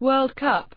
world cup.